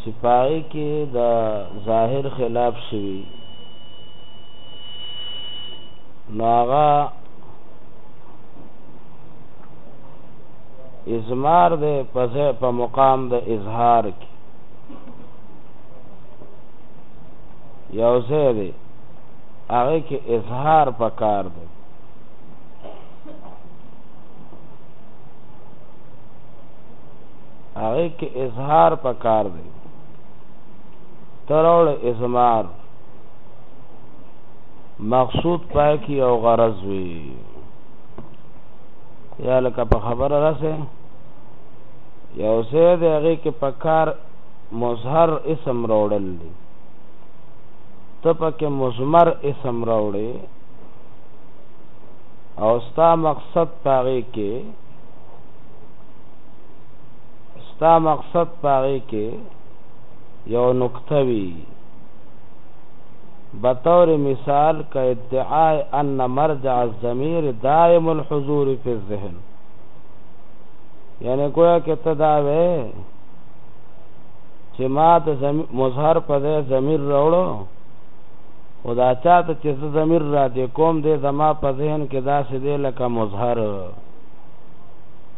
چې په هغې کې د ظاهر خلاف شوي نو هغه ازمار دی په مقام د اظهار کې یو ځای دی هغه کې اظهار پکار دی هغه کې اظهار پکار دی ترول ازمار مقصود پای کې او غرض وي یا لکه په خبره راسه یو څه دی هغه کې پکار مظهر اسم راوړل دي ته پکې مزمر اسم راوړې او ستا مقصد پاره کې ستا مقصد پاغي کې یو نقطه وی بطور مثال کا ادعاء ان مرجع الضمیر دائم الحضور فی الذهن یعنی گویا کې تداوی چې ما د مظهر په ځای ضمیر راوړو او دا چاته چې زه ضمیر را دې کوم دې زما په ذهن کې داسې دی لکه مظهر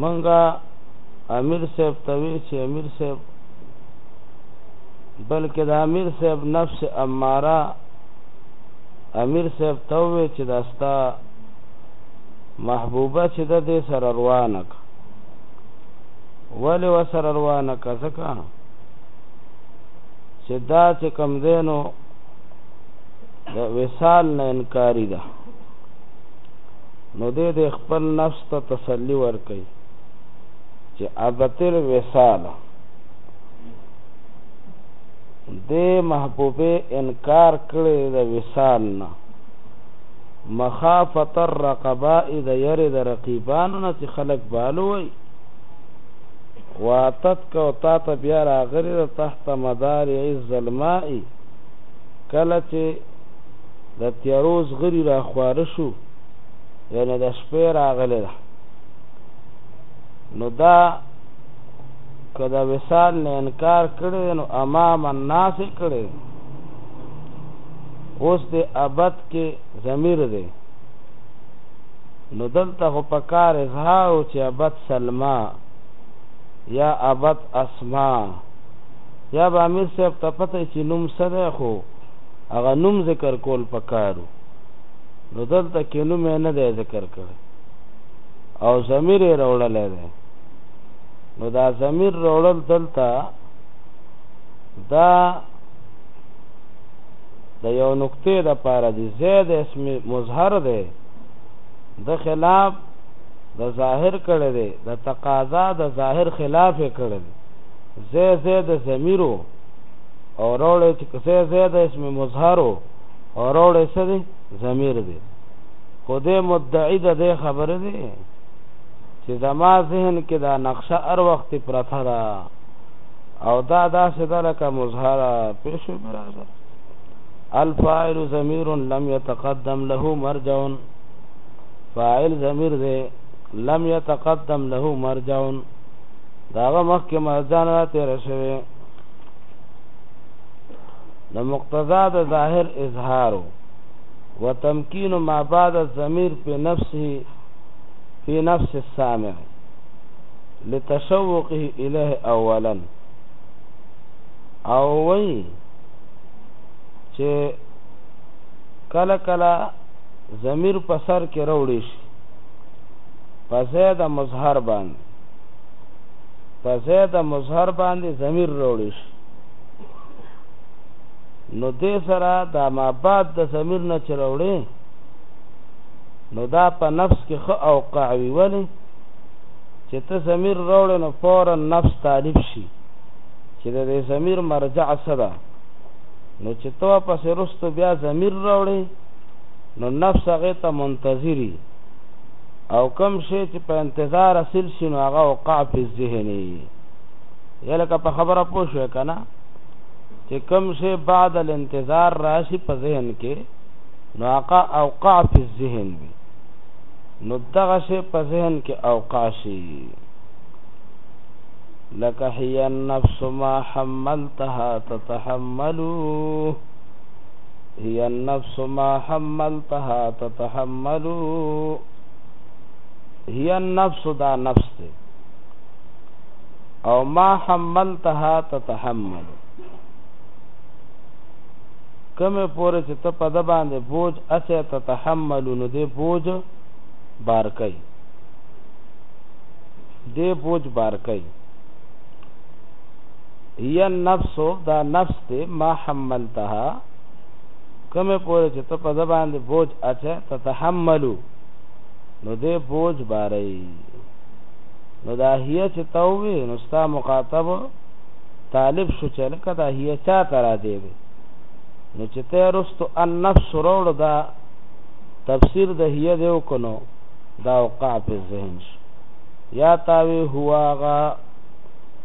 منګه امیر صاحب ته وی چې امیر صاحب بلکې د امیر صاحب نفس اماره امیر صاحب ته وی چې دا ستا محبوبه چې د دې سره روانه که ولې وسره روانه که ځکه چې دا چې کم دی نو د وصال نه انکاري ده نو دی دې خپل نفس ته تسلي ورکوي چې ابتر وصاله دې محبوبې انکار کړی د وصال نه مخافت الرقباء د یری د رقیبانو نه چې خلک بالو وي واتت کو تا ته بیا راغلی تحت مدار عز الماء کله چې د تیارو زغری را خواره شو یعنی د شپې راغلی ده نو دا که د وصال نه انکار کړی نو امام الناس یې کړی اوس د ابد کې ضمیر دی نو دلته خو په کار اظهار و چې ابد سلما یا ابد اسما یا به امیر صاحب ته پته چې نوم څه دی خو هغه نوم ذکر کول پکار وو نو دلته کې نوم یې نه دی ذکر کړی او ضمیر یې راوړلی دی نو دا ضمیر راوړل دلته دا د یو نقطې د پاره دی زید اسم مظهر دی د خلاف د ظاهر کړی دی د تقاضا د ظاهر خلاف یې کړی دی زید زید ضمیرو او روړې چې کسه زیاده اسم مظهرو او روړې څه دی ضمیر دی خو دې مدعی د دې خبره دی چې زما ذهن کې دا نقشه هر وخت پرته ده او دا داسې ده لکه مظهره پېښې برابر الفاعل ضمیر لم يتقدم له مرجع فاعل ضمیر دی لم يتقدم له مرجع داغه مخکې مرجع نه تیر شوی د مقتضا د ظاهر اظهار و تمکین ما بعد الضمیر په نفسه په نفس السامع لتشوقه الیه اولا او وی چې کله کله ضمیر په سر کې راوړي شي په زیاده مظهر باندې په ځای د مظهر باندې ضمیر راوړی شي نو دې سره دا ما بعد د ضمیر نه چې راوړی نو دا په نفس کې خو او قعوي ولی چې ته ضمیر راوړې نو فورا نفس طالب شي چې د دې ضمیر مرجع څه ده نو چې ته واپس رستو بیا ضمیر راوړې نو نفس هغه ته منتظری او کوم شی چې په انتظار اصل شي نو هغه وقع فی الذهن یې لکه په خبره پوه شوې که نه چې کوم شی بعد الانتظار راشي په ذهن کې نو هغه اوقع فی الذهن وي نو دغه شی په ذهن کې اوقع شي لکه هي النفس ما حملتها تتحملو هي النفس ما حملتها تتحمل هي النفس دا نفس دی او ما حملتها تتحمل کمه پورې چې ته په د باندې بوج اسه تتحمل نو دې بوج بار کوي دې بوج بار کوي هي النفس دا نفس دی ما حملتها کومه پورې چې ته په ده باندې بوج اچه تتحملو نو دې بوج باري نو دا هي چې ته وې نو ستا مخاطب طالب شو چې لکه دا هي چا ته را دی وي نو چې ته رستو النفس روړ دا تفسیر د هي دی وکنو دا وقع په ذهن شو یا تاوی هواغه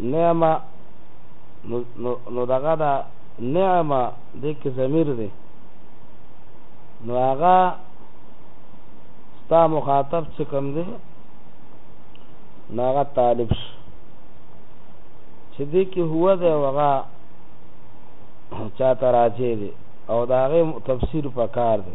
نعمه نو دغه دا نعمه د کې ضمیر دی نو هغه ستا مخاطب چې کوم دی نو هغه طالب شي چې دې کې هو دی هغه چاته راځي دی او دا غي تفسیر پکار دی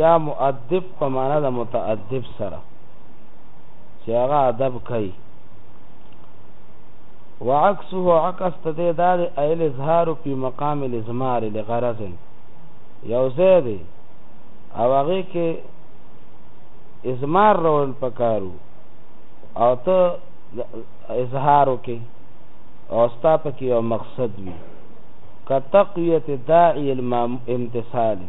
یا مؤدب په معنا د متأدب سره چې هغه ادب کوي وعکسه عکس ته دی دا د ایل اظهار په مقام الازمار لغرض یو ځای دی او هغه کې ازمار رول پکارو او ته اظهار وکې او ستا پکې یو مقصد وي کتقویت داعی المام امتثالی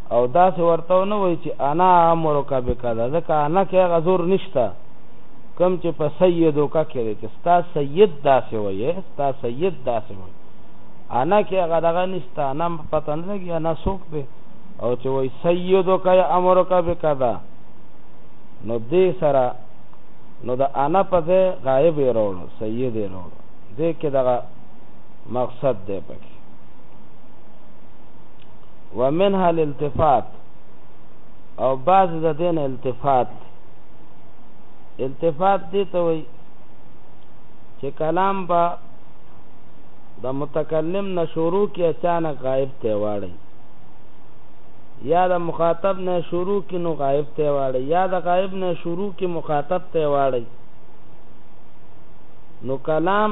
او داسې ورته ونه وایي چې انا امرک بکذا ځکه انا کې هغه زور نشته کوم چې په سیدک کې دی چې ستا سید داسې وایي ستا سید داسې وایي انا کې هغه دغه نشته انا پته نه لګي انا څوک دی او چې وایي سیدک یا امرک بکذا نو دې سره نو د انا په ځای غایب یې راوړو سید یې راوړو دې کې دغه مقصد دی پکې ومنها الالتفات او بعض د دین التفات التفات دي ته وي چې کلام په د متکلم نه شروع کې اچانک غائب ته واړی یا د مخاطب نه شروع کې نو غائب ته واړی یا د غائب نه شروع کې مخاطب ته واړی نو کلام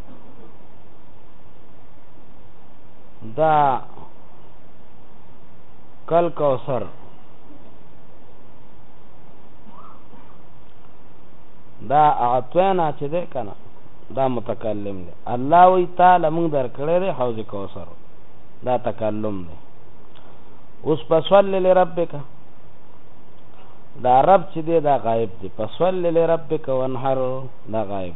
دا کل کوثر دا اعطینا چې ده کنه دا متکلم دی الله وی تعالی موږ درکړی دی حوض کوثر دا تکلم دی اوس پسول لربک دا رب چې دی دا غایب دی پسول لربک وانحر دا غایب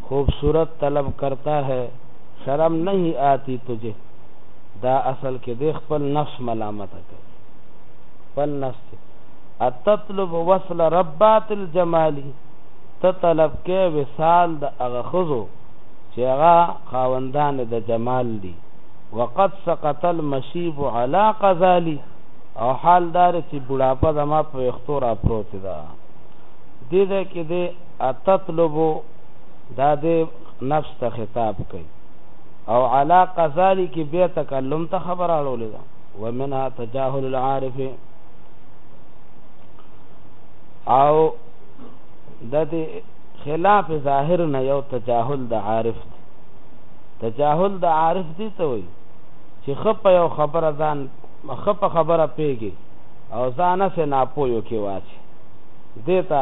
خوبصورت طلب کرتا هې شرم نهي آتي تجهې دا اصل کې دی خپل نفس ملامته کوي خپل نفس چې اتطلب وصل ربات الجمالي ته طلب کې وصال د هغه خزو چې هغه خاوندان د جمال دي وقد سقط المشيب على قزالي او حال دار چې بډاپه زما په اختورا پروت ده دې ده کې دې اتطلب دا دې نفس ته خطاب کوي او علی قذالی کې بیا تکلم ته خبر اړولې ده ومنها تجاهل العارف او د دې خلاف ظاهر نه یو تجاهل د عارف دی تجاهل د عارف دی څه وایي چې خپ یو خبره ځان خپ خبره پیږي او ځانه سه ناپویو کې واچي دیتا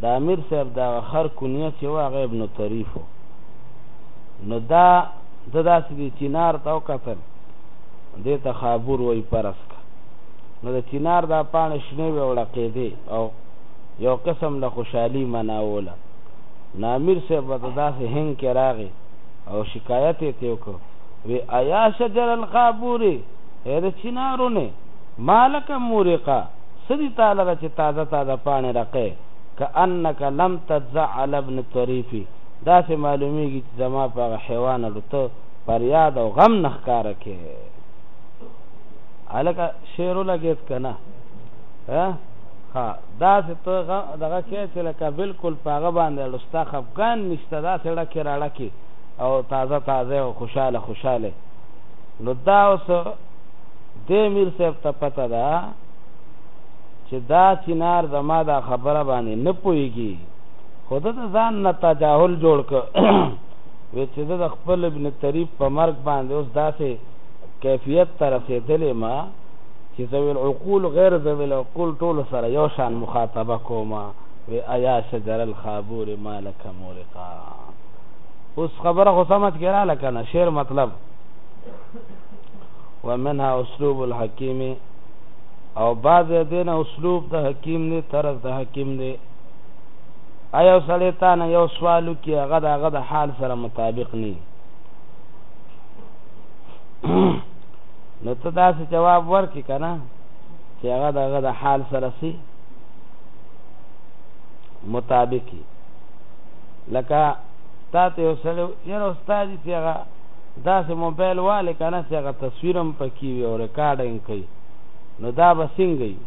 د امیر صاحب د هغه خر کنیه چې وه هغه ابن طریف و نو دا ده داسې دې چینار ته وکتل دې ته خابور وایي پرس که نو د چینار دا پاڼې شنې وې وړقېدې او یو قسم له خوشحالي مناوله نو امیر صاحب ورته داسې هنګ کې راغی او شکایت یې ترې وکړ وی ایا شجر الخابورې ای د چینارو نه ما لکه مورقه څه دي تا لره چې تازه تازه پاڼې رقې، کأنک لم تتزع علی ابن طریف، داسې معلومېږي چې زما په هغه حیوانړو ته فریاد او غم نه ښکاره کې. هلکه شعر ولګېد که نه؟ ها داسې ته دغه کې چې لکه بلکل په هغه باندې لستا خفګان نشته داسې ړکې راړکې او تازه تازه او خوشاله خوشاله نو دا اوس دې میر صاحب ته پته ده چې دا چنار زما دا خبره باندې نه پوهېږي خو ده د ځان نه تجاهل جوړ کړ وی چې د خپل ابن طریب په مرګ باندې اوس داسې کیفیت ته رسېدلې ما چې ذوی العقول غیر ذوی العقول ټول سره یو شان مخاطبه کوم وی ایا شجر الخابور مالک مورقا اوس خبره خو سمت کې را لکنه شعر مطلب ومنها اسلوب الحکیم او بعض دین اسلوب د حکیم دی طرز د حکیم دی ایو سړی تا نه یو سوالو کې هغه د هغه د حال سره مطابق نی نو ته داسې جواب ورکې که نه چې هغه د هغه د حال سره سي مطابقي لکه تا ته یو سړی یاره استاد چې هغه داسې موبایل والی کنه چې هغه تصویر هم پکې وي او ریکارډینګ کوي نو دا به څنګه وي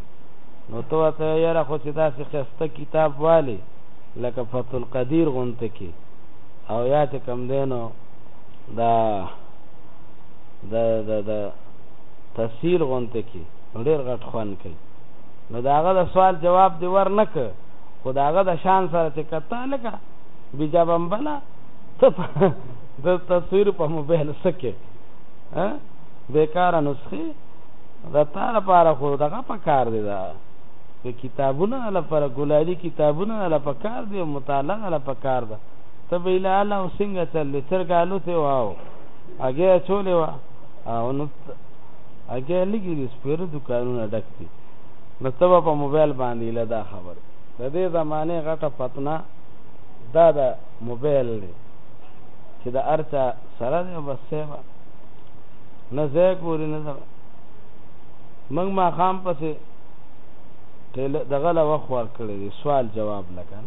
نو ته ورته یاره خو چې داسې ښایسته کتاب والی لکه فتح القدیر غونته کې او یا چې کوم دی نو دا د د د تفسیر غونته کې ډېر غټ خوند کوي نو د هغه د سوال جواب دی ور نه که خو د هغه د شان سره چې کته لکه بیجابمبله ته د تصویر په موبایل سکه ها بیکاره نسخه دا تا لپاره خو دغه په کار دی دا په کتابونه لپاره ګلالي کتابونه لپاره په کار دی مطالعه لپاره په کار ده ته به له الله وسنګه چل چرګه الوته واو هغه چولې وا او نو هغه لګي دي سپیر دکانونه ډک دي نو ته په موبایل باندې له دا خبر د دې زمانه غټه فتنه دا د موبایل دی چې د هر چا سره دی بس صاحب نه ځای ګوري نه ځای موږ ماښام پسې دغه له وخت ورکړی دی سوال جواب نه کړ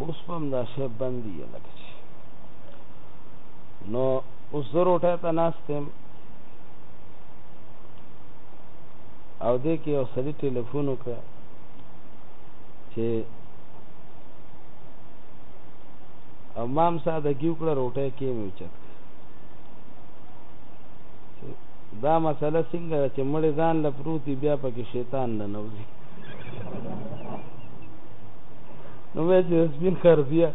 اوس په همدا شی بند دی لکه چې نو اوس زه روټۍ ته ناست یم او دې کې یو سړي ټلیفون وکړ چې او مام ساده کیو کړه روټه کې مې چت دا مسله څنګه چې مړ ځان لپروتی بیا پکې شیطان نه نوځي نو مې چې سپین خرزیه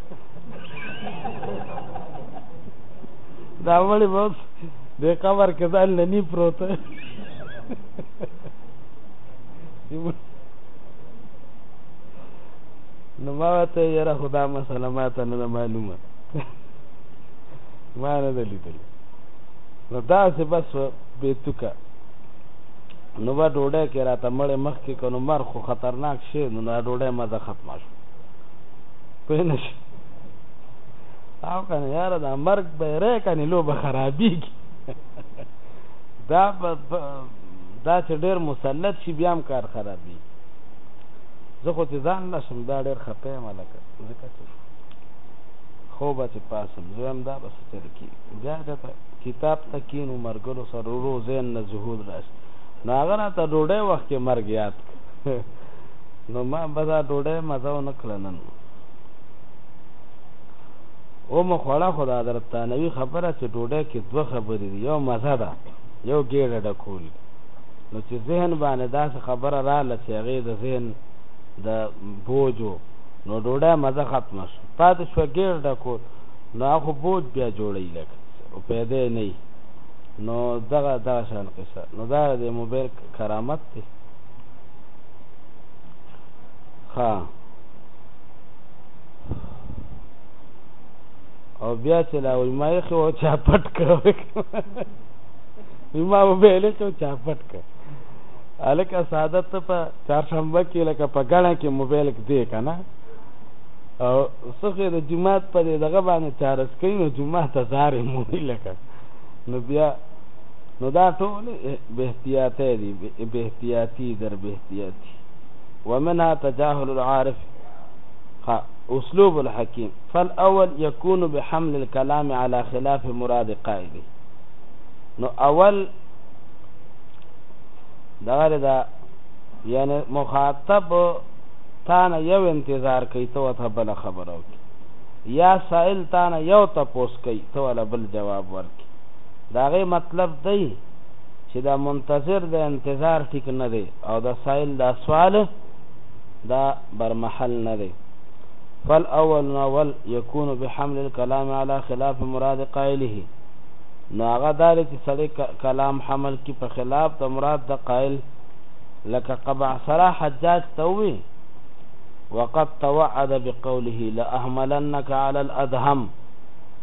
دا وړي بس د قبر کې ځان نه نی پروت نو ما ورته یاره خو دا مسله ما ته نه ده معلومه ما نه ده لیدلې نو داسې بس بې توکه نو به ډوډۍ کې راته مړې مخکې که نو مر خو خطرناک شی نو دا ډوډۍ مزه ختمه شو پوه نه شي او که نه یاره دا مرګ به یې رای که نه لوبه خرابېږي دا دا چې ډېر مسلط شي بیا هم کار خرابېږي زه خو چې ځان نه شم دا ډېر خپه یم هلکه ځکه څه شو خوبه چې پاسم زه وایم دا به څه چېرې کېږي بیا یې درته کتاب ته کینو ملګرو سره ورو ذهن نه ذهول راشي نو هغه راته ډوډۍ وخت کې مرګ یاد نو ما به دا ډوډۍ مزه ونه کړه نن ومه خوړه خو د حضرت تانوي خبره چې ډوډۍ کې دوه خبرې دي یو مزه ده یو ګېډه ډکول نو چې ذهن باندې داسې خبره رااله چې هغې د ذهن د بوجو نو ډوډۍ مزه ختمه شو پاتې شوه ګېړ ډکول نو هغه بوج بیا جوړوي لکه او پیدا نه وي نو دغه دغه شان قصه نو دا د موبایل کرامت دی ها او بیا چې لا وایي ما یې خو چا پټ کړو ما به له څو چا پټ ک الکه ساده ته په چارشنبه کې لکه په غاڼه کې موبایل کې دی کنه او څخه د جمعات په دغه باندې چارج کوي نو جمعه ته زارې مو لکه نو بیا نو دا ټول به احتیاط دي به احتیاطي در به احتیاطي ومنها تجاهل العارف اسلوب الحكيم فالاول يكون بحمل الكلام على خلاف مراد قائله نو اول دغه دا یعنی مخاطب تا نه یو انتظار کوي ته ورته بله خبره وکړي یا سائل تا نه یو تپوس کوي ته ورله بل جواب ورکړي د هغې مطلب دی چې دا منتظر د انتظار ټیک نه دی او د سائل دا سوال دا برمحل نه دی فالاول نول يكون بحمل الكلام على خلاف مراد قائله نو هغه دا دی چې سړی کلام حمل کی په خلاف د مراد د قائل لکه قبع سرا حجاج ته وی وقد توعد بقوله لاحملنك على الادهم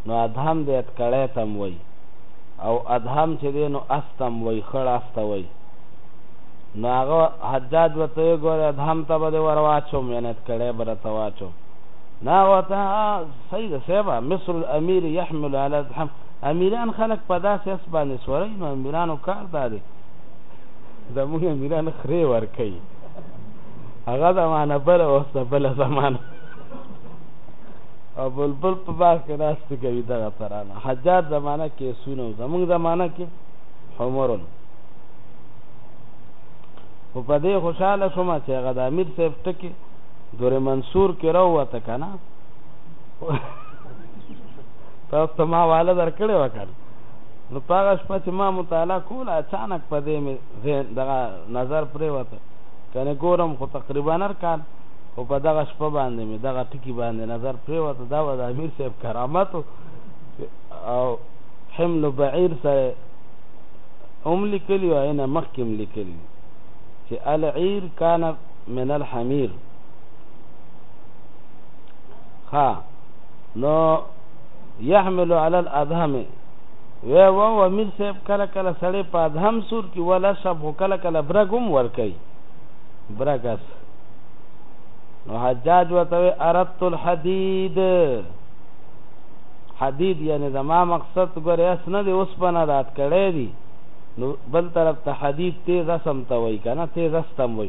نو ادهم دې اتکړې تم وای او ادهم چې دې نو استم وای خړ است وای نو هغه حجاج وته ګور ادهم ته به ورواچو مینت کړې برته واچو نا وته صحیح ده صیب مصر الامیر یحمل علی زحم امیران خلک په داسې اس باندې سوري نو امیرانو کار دا دی زموږ امیران خرې ورکوي هغه زمانه بله اوس د بله زمانه او بلبل په باغ کې ناستې کوي دغه ترانه حجاج زمانه کې سونه زموږ زمانه کې حمرن خو په دې خوشحاله شوم چې هغه د امیر صاحب ټکې دورې منصور کې راووته که نه تاسو ته ما والا درکړې وکړ نو پاغه شپه چې ما مطالعه کوله اچانک په دې مې ذهن دغه نظر پرې وته کنه ګورم خو تقریبا هر کال او په دغه شپه باندې مې دغه ټکی باندې نظر پرې وته دا و د امیر صاحب کرامت او حمل بعیر سره هم لیکلی او اینه مخکې هم لیکلی چې العیر کان من الحمیر ها نو يحمل على الادهم و و و میر صاحب کله کله سړی په ادهم سور کې ولا شب خو کله کله برګم ور کوي برګس نو حجاج وته اردت الحديد حدید یعنی زما مقصد ګره اس نه دی اوس پنه رات کړی دی نو بل طرف ته حدید تیز سم ته وای کنه تیز سم وای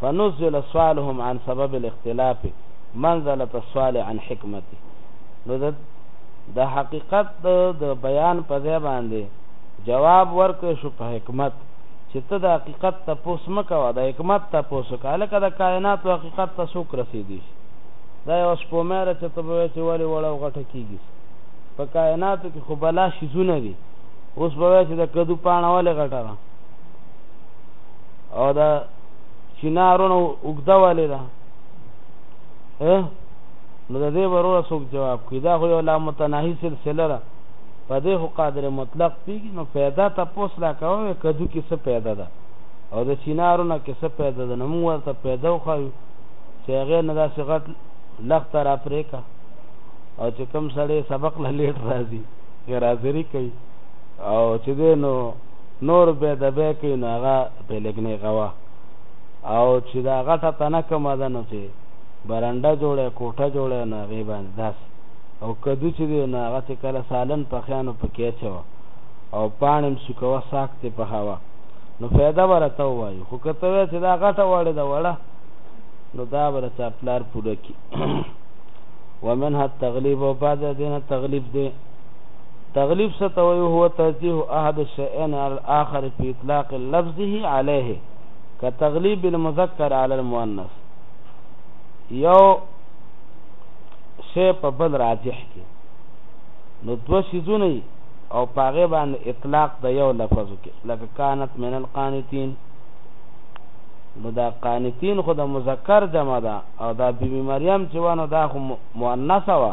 فنزل سوالهم عن سبب الاختلاف منزلة السوال عن حکمته نو د د حقیقت د بیان په ځای باندې جواب ورکړ شو په حکمت چې ته د حقیقت ته پوس مکوه د حکمت ته پوس وکړه لکه د کائنات او حقیقت ته څوک رسېدي دا یو سپومه را چې ته به چې ولې وړه او غټه کېږي په کائناتو کې خو بلا شیزونه دي اوس به چې د کدو پاڼه ولې غټه ده او دا چینارونه وګدا والي ده نو د دې وروره څوک جواب کوي دا خو یو لا متناهي سلسله ده په دې خو قادر مطلق پیږي نو پیدا ته پوس لا کوي کدو کې څه پیدا ده او د چینارونه کې څه پیدا ده نو موږ ورته پیدا خو چې هغه نه داسې غټ لخت را پرې کا او چې کم سړی سبق له لیټ راځي غیر حاضری کوي او چې دې نو نور به د به کوي نو هغه پلګنې غوا او چې دا غټه تنه کومه ده نو چې برنډه جوړه کوټه جوړه نو هغې باندې داسې او کدو چې دی نو هغه چې کله سالن پخیانو په کې اچوه او پاڼې هم سوکوه ساک ترې پخوه نو فایده به راته ووایي خو که ته وایې چې دا غټه وړې ده وړه نو دا به د چا پلار پوره کړي ومنها التغلیب او بعضې دې نه تغلیب دی تغلیب څه ته وایو؟ هو ترجیح احد الشیئین علی الاخر فی اطلاق لفظه علیه کتغلیب المذکر علی المؤنث یو شی په بل راجح کې نو دوه شیزونه او پاغه باندې اطلاق د یو لفظ کې لکه کانت من القانتین نو دا قانتین خو د مذکر جمع ده او دا بیبي مریم چې ونه دا خو مؤنثه وه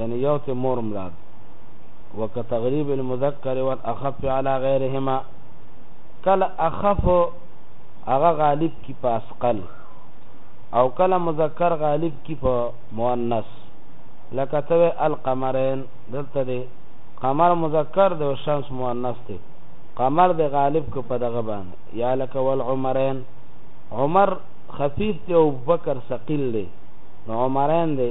یعنی یو ته مور مراد و که تغریب المذکر والاخف علی غیرهما کله اخف هغه غالب کی په اسقل او کله مذکر غالب کی په مؤنث لکه ته القمرین دلته دی قمر مذکر دی او شمس مؤنث دی قمر دی غالب کو په دغه باندې یا لکه والعمرین عمر خفیف دی او بکر ثقیل دی نو عمرین دی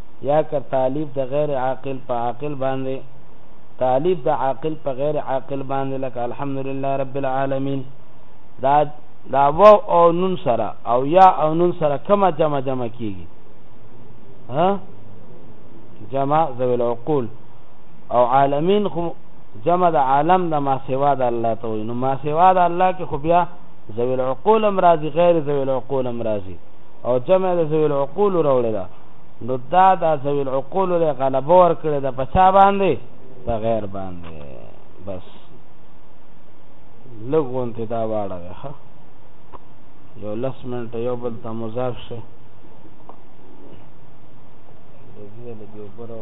یا که تالیف د غیر عاقل په عاقل باندې تالیف د عاقل په غیر عاقل باندې لکه الحمدلله رب العالمین دا دا و او نون سره او یا او نون سره کومه جمع جمع کیږي ها جمع ذوی العقول او عالمین خو جمع د عالم د ما سوا د الله ته وي نو ما سوا د الله کې خو بیا ذوی العقول امراضی غیر ذوی العقول امراضی او جمع د ذوی العقول راوړل نو دا د ذوی العقول له غلبه ورکړي د پچا باندې په غیر باندې بس لګون ته دا واړه ها یو لس منټ یو بل ته مضاف شي دې له دې وګورئ